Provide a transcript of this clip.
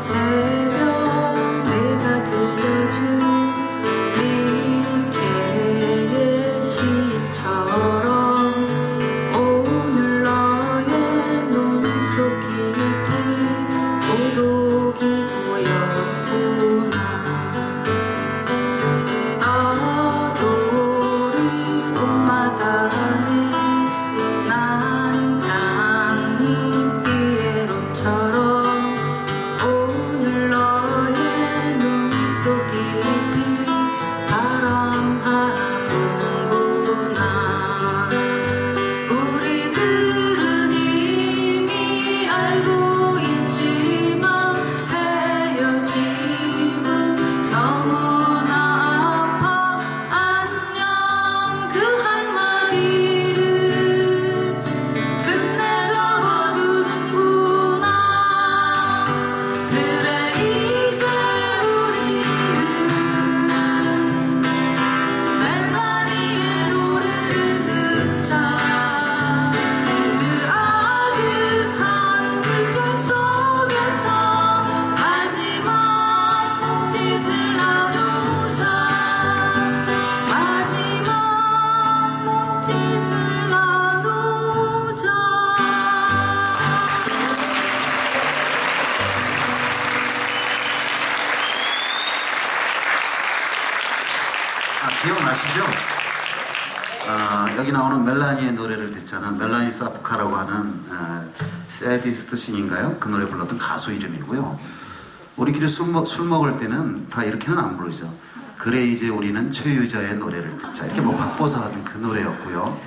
say 기억나시죠? 아, 여기 나오는 멜라니의 노래를 듣자는 멜라니 사프카라고 하는 아, 세디스트 싱인가요? 그 노래 불렀던 가수 이름이고요. 우리끼리 술, 먹, 술 먹을 때는 다 이렇게는 안 부르죠. 그래 이제 우리는 최유자의 노래를 듣자. 이렇게 뭐 바꿔서 하던 그 노래였고요.